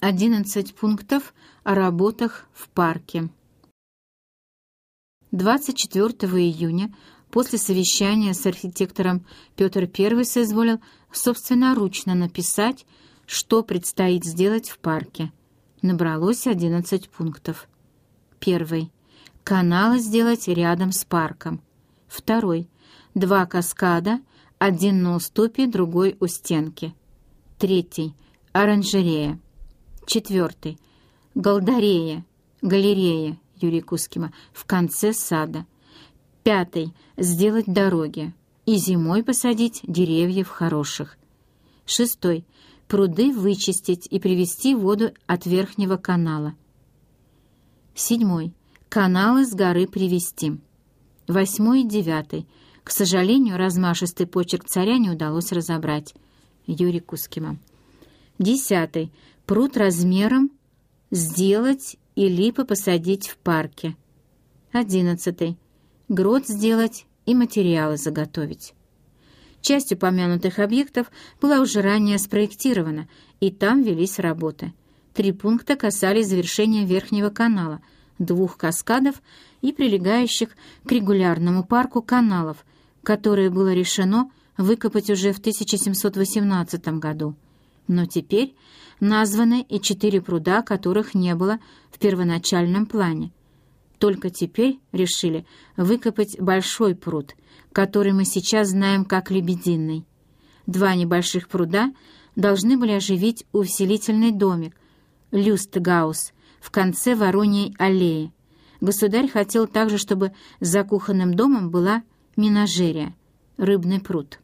11 пунктов о работах в парке. 24 июня после совещания с архитектором Петр I соизволил собственноручно написать, что предстоит сделать в парке. Набралось 11 пунктов. Первый. Каналы сделать рядом с парком. Второй. Два каскада, один на уступе, другой у стенки. Третий. Оранжерея. Четвертый. Голдарея, галерея Юрия Кускима в конце сада. Пятый. Сделать дороги. И зимой посадить деревьев хороших. Шестой. Пруды вычистить и привести воду от верхнего канала. Седьмой. Каналы с горы привести. Восьмой и девятый. К сожалению, размашистый почерк царя не удалось разобрать. Юрий Кускима. Десятый пруд размером сделать и липы посадить в парке. Одиннадцатый. Грот сделать и материалы заготовить. Часть упомянутых объектов была уже ранее спроектирована, и там велись работы. Три пункта касались завершения верхнего канала, двух каскадов и прилегающих к регулярному парку каналов, которые было решено выкопать уже в 1718 году. Но теперь названы и четыре пруда, которых не было в первоначальном плане. Только теперь решили выкопать большой пруд, который мы сейчас знаем как Лебединый. Два небольших пруда должны были оживить увеселительный домик Люстгаус в конце Вороньей аллеи. Государь хотел также, чтобы за кухонным домом была минажерия, рыбный пруд.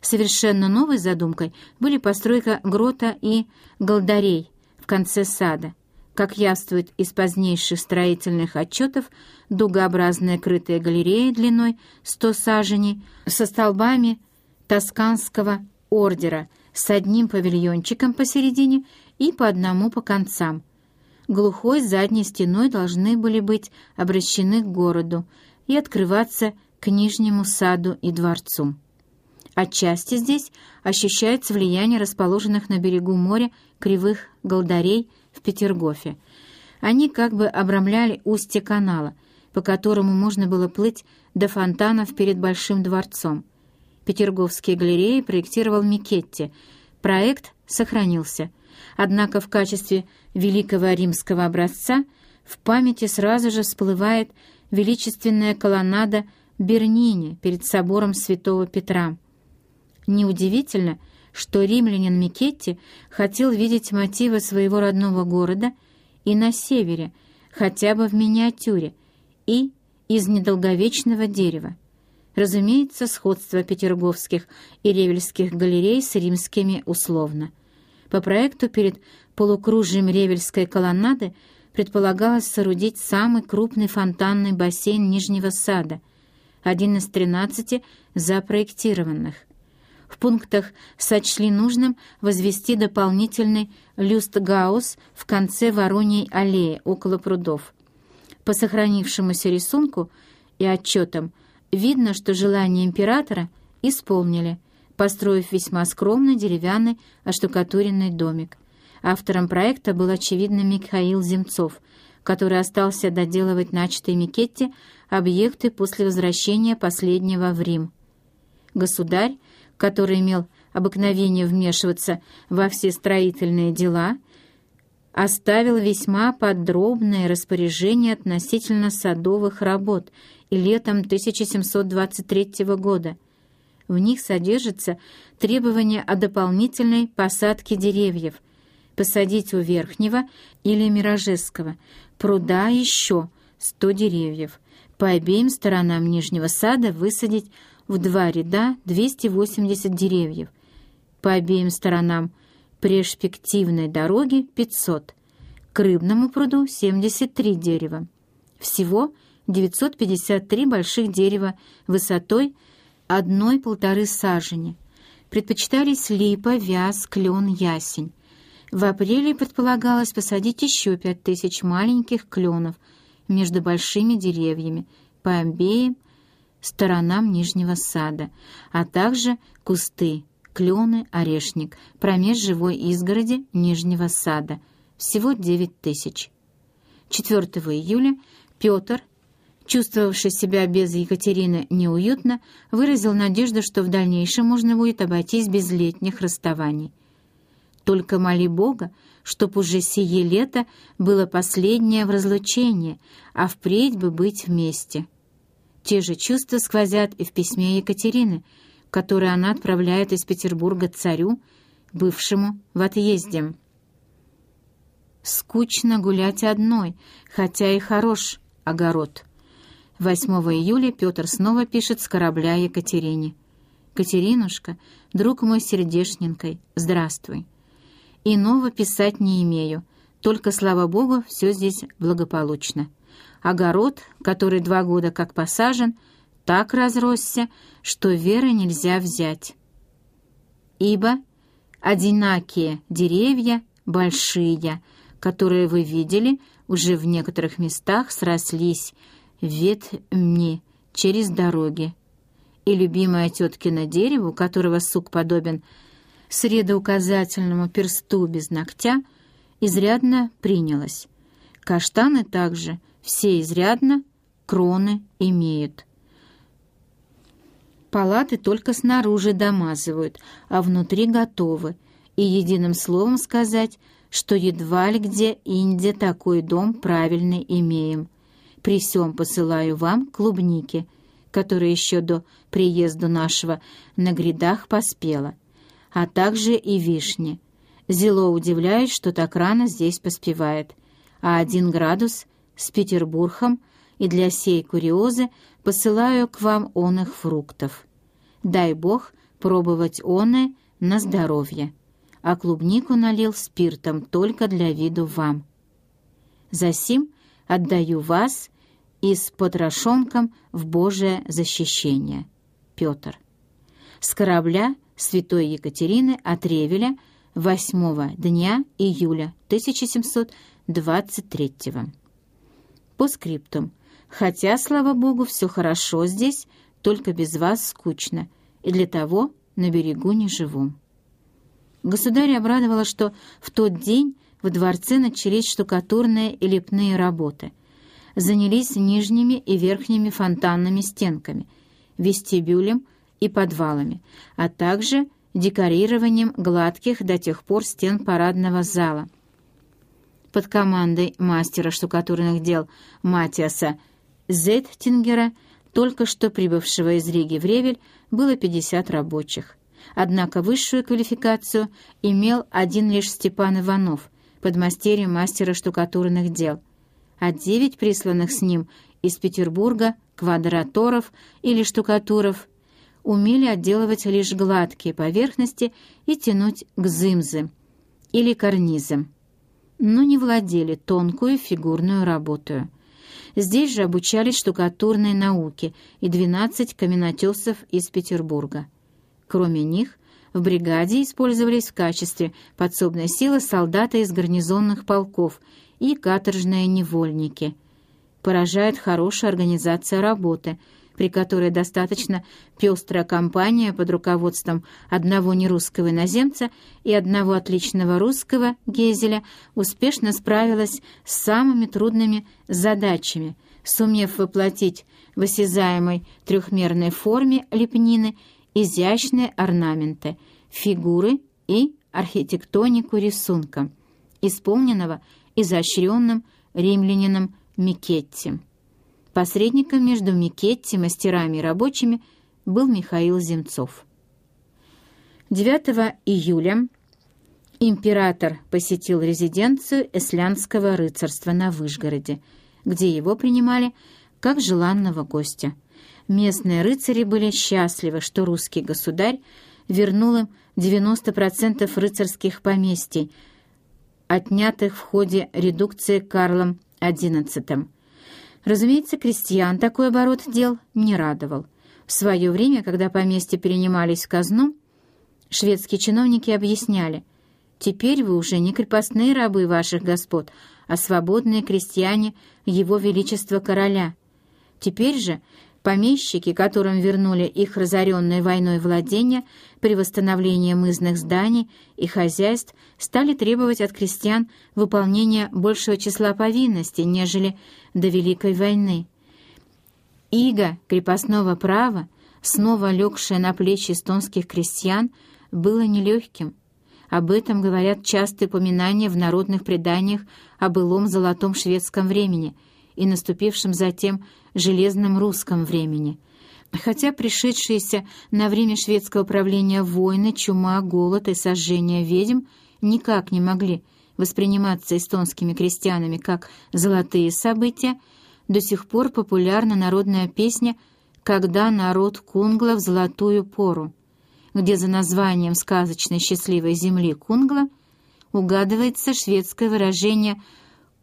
Совершенно новой задумкой были постройка грота и голдарей в конце сада. Как явствует из позднейших строительных отчетов, дугообразная крытая галерея длиной 100 саженей со столбами тосканского ордера с одним павильончиком посередине и по одному по концам. Глухой задней стеной должны были быть обращены к городу и открываться к Нижнему саду и дворцу. Отчасти здесь ощущается влияние расположенных на берегу моря кривых голдарей в Петергофе. Они как бы обрамляли устье канала, по которому можно было плыть до фонтанов перед Большим дворцом. Петерговские галереи проектировал Микетти. Проект сохранился. Однако в качестве великого римского образца в памяти сразу же всплывает величественная колоннада Бернини перед собором святого Петра. Неудивительно, что римлянин Микетти хотел видеть мотивы своего родного города и на севере, хотя бы в миниатюре, и из недолговечного дерева. Разумеется, сходство петерговских и ревельских галерей с римскими условно. По проекту перед полукружием ревельской колоннады предполагалось соорудить самый крупный фонтанный бассейн Нижнего сада, один из тринадцати запроектированных – в пунктах сочли нужным возвести дополнительный люстгаус в конце Вороньей аллеи около прудов. По сохранившемуся рисунку и отчетам видно, что желание императора исполнили, построив весьма скромный деревянный оштукатуренный домик. Автором проекта был, очевидно, Михаил Земцов, который остался доделывать начатые Микетти объекты после возвращения последнего в Рим. Государь который имел обыкновение вмешиваться во все строительные дела, оставил весьма подробное распоряжение относительно садовых работ и летом 1723 года. В них содержится требование о дополнительной посадке деревьев, посадить у Верхнего или Миражесского пруда еще 100 деревьев, по обеим сторонам Нижнего сада высадить в два ряда 280 деревьев, по обеим сторонам перспективной дороги 500, к рыбному пруду 73 дерева. Всего 953 больших дерева высотой одной-полторы сажени. Предпочитались липа, вяз, клен, ясень. В апреле предполагалось посадить еще 5000 маленьких кленов между большими деревьями по обеим сторонам Нижнего сада, а также кусты клены, орешник, промеж живой изгороди Нижнего сада. Всего девять тысяч. 4 июля Петр, чувствовавший себя без Екатерины неуютно, выразил надежду, что в дальнейшем можно будет обойтись без летних расставаний. «Только моли Бога, чтоб уже сие лето было последнее в разлучении, а впредь бы быть вместе». Те же чувства сквозят и в письме Екатерины, которое она отправляет из Петербурга царю, бывшему в отъезде. «Скучно гулять одной, хотя и хорош огород». 8 июля Петр снова пишет с корабля Екатерине. «Катеринушка, друг мой сердешненькой, здравствуй. Иного писать не имею, только, слава Богу, все здесь благополучно. Огород, который два года как посажен, так разросся, что веры нельзя взять. Ибо одинакие деревья большие, которые вы видели, уже в некоторых местах срослись ветвьми через дороги. И любимое теткино дерево, у которого сук подобен средоуказательному персту без ногтя, изрядно принялось. Каштаны также все изрядно кроны имеют. Палаты только снаружи домазывают, а внутри готовы, и единым словом сказать, что едва ли где инде такой дом правильный имеем. При всем посылаю вам клубники, которые еще до приезда нашего на грядах поспела, а также и вишни. Зело удивляет, что так рано здесь поспевает, а один градус с Петербургом и для сей куриозы посылаю к вам оных фруктов. Дай Бог пробовать оны на здоровье, а клубнику налил спиртом только для виду вам. Засим отдаю вас и с потрошонком в Божие защищение. Петр. С корабля святой Екатерины от Ревеля 8 дня июля 1723 По скриптум. Хотя, слава Богу, все хорошо здесь, только без вас скучно, и для того на берегу не живу. Государь обрадовало, что в тот день в дворце начались штукатурные и лепные работы — занялись нижними и верхними фонтанными стенками, вестибюлем и подвалами, а также декорированием гладких до тех пор стен парадного зала. Под командой мастера штукатурных дел Матиаса Зеттингера, только что прибывшего из Риги в Ревель, было 50 рабочих. Однако высшую квалификацию имел один лишь Степан Иванов, подмастерье мастера штукатурных дел — а девять присланных с ним из Петербурга квадраторов или штукатуров умели отделывать лишь гладкие поверхности и тянуть к зымзы или карнизам, но не владели тонкую фигурную работу. Здесь же обучались штукатурной науке и 12 каменотесов из Петербурга. Кроме них, в бригаде использовались в качестве подсобной силы солдаты из гарнизонных полков и каторжные невольники. Поражает хорошая организация работы, при которой достаточно пестрая компания под руководством одного нерусского иноземца и одного отличного русского, Гезеля, успешно справилась с самыми трудными задачами, сумев воплотить в осязаемой трехмерной форме лепнины изящные орнаменты, фигуры и архитектонику рисунка, исполненного изощренным римлянином Микетти. Посредником между Микетти, мастерами и рабочими был Михаил Земцов. 9 июля император посетил резиденцию эслянского рыцарства на Выжгороде, где его принимали как желанного гостя. Местные рыцари были счастливы, что русский государь вернул им 90% рыцарских поместий, отнятых в ходе редукции Карлом XI. Разумеется, крестьян такой оборот дел не радовал. В свое время, когда поместья перенимались в казну, шведские чиновники объясняли, «Теперь вы уже не крепостные рабы ваших господ, а свободные крестьяне Его Величества Короля. Теперь же Помещики, которым вернули их разоренные войной владения при восстановлении мызных зданий и хозяйств, стали требовать от крестьян выполнения большего числа повинностей, нежели до Великой войны. Иго крепостного права, снова легшее на плечи эстонских крестьян, было нелегким. Об этом говорят частые упоминания в народных преданиях о былом золотом шведском времени и наступившем затем железном русском времени. Хотя пришедшиеся на время шведского правления войны, чума, голод и сожжение ведьм никак не могли восприниматься эстонскими крестьянами как золотые события, до сих пор популярна народная песня «Когда народ Кунгла в золотую пору», где за названием сказочной счастливой земли Кунгла угадывается шведское выражение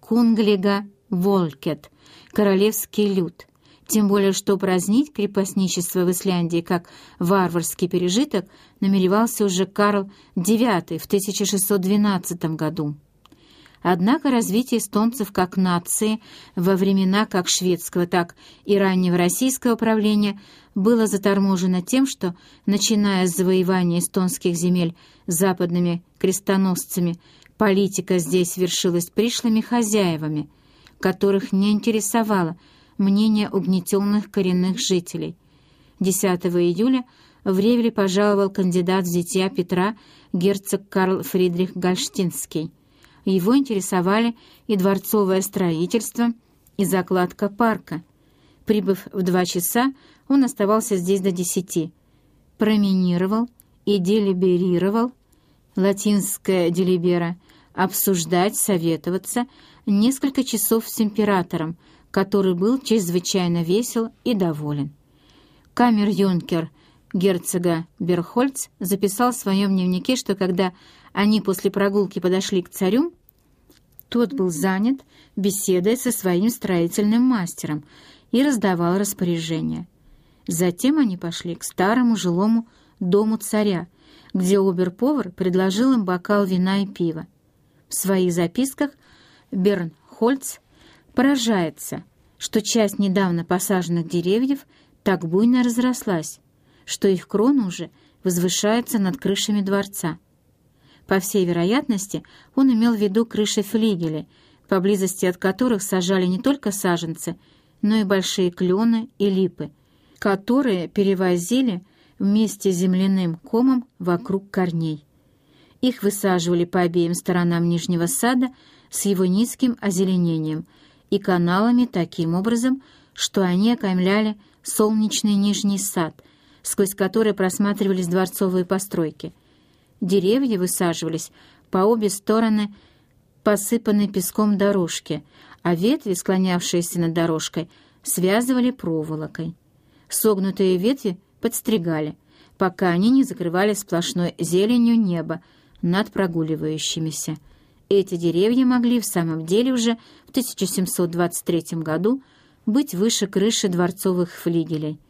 «кунглига волкет» — королевский люд, тем более что празднить крепостничество в Исландии как варварский пережиток намеревался уже Карл IX в 1612 году. Однако развитие эстонцев как нации во времена как шведского, так и раннего российского правления было заторможено тем, что, начиная с завоевания эстонских земель западными крестоносцами, политика здесь вершилась пришлыми хозяевами – которых не интересовало мнение угнетенных коренных жителей. 10 июля в Ревеле пожаловал кандидат в зятья Петра герцог Карл Фридрих Гольштинский. Его интересовали и дворцовое строительство, и закладка парка. Прибыв в два часа, он оставался здесь до десяти. Проминировал и делиберировал, латинское «делибера», обсуждать, советоваться — несколько часов с императором, который был чрезвычайно весел и доволен. Камер-юнкер герцога Берхольц записал в своем дневнике, что когда они после прогулки подошли к царю, тот был занят беседой со своим строительным мастером и раздавал распоряжения. Затем они пошли к старому жилому дому царя, где обер-повар предложил им бокал вина и пива. В своих записках Бернхольц поражается, что часть недавно посаженных деревьев так буйно разрослась, что их крона уже возвышается над крышами дворца. По всей вероятности, он имел в виду крыши флигеля, поблизости от которых сажали не только саженцы, но и большие клены и липы, которые перевозили вместе с земляным комом вокруг корней. Их высаживали по обеим сторонам нижнего сада с его низким озеленением и каналами таким образом, что они окаймляли солнечный нижний сад, сквозь который просматривались дворцовые постройки. Деревья высаживались по обе стороны посыпанной песком дорожки, а ветви, склонявшиеся над дорожкой, связывали проволокой. Согнутые ветви подстригали, пока они не закрывали сплошной зеленью небо над прогуливающимися. Эти деревья могли в самом деле уже в 1723 году быть выше крыши дворцовых флигелей.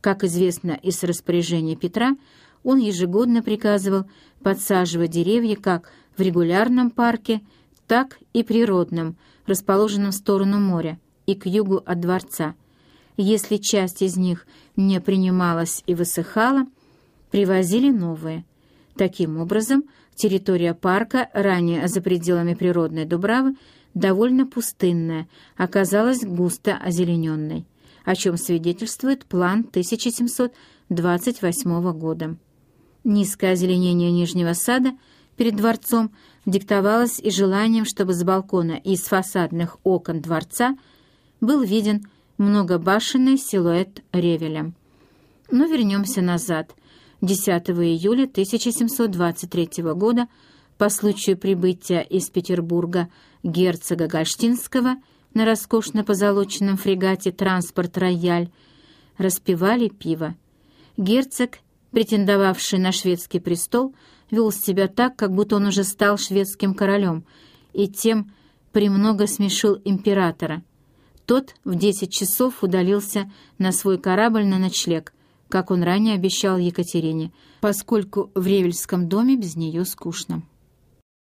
Как известно из распоряжения Петра, он ежегодно приказывал подсаживать деревья как в регулярном парке, так и природном, расположенном в сторону моря и к югу от дворца. Если часть из них не принималась и высыхала, привозили новые. Таким образом, Территория парка, ранее за пределами природной Дубравы, довольно пустынная, оказалась густо озелененной, о чем свидетельствует план 1728 года. Низкое озеленение Нижнего сада перед дворцом диктовалось и желанием, чтобы с балкона и из фасадных окон дворца был виден многобашенный силуэт Ревеля. Но вернемся назад, 10 июля 1723 года по случаю прибытия из Петербурга герцога Гольштинского на роскошно позолоченном фрегате «Транспорт Рояль» распивали пиво. Герцог, претендовавший на шведский престол, вел себя так, как будто он уже стал шведским королем, и тем премного смешил императора. Тот в десять часов удалился на свой корабль на ночлег — как он ранее обещал Екатерине, поскольку в Ревельском доме без нее скучно.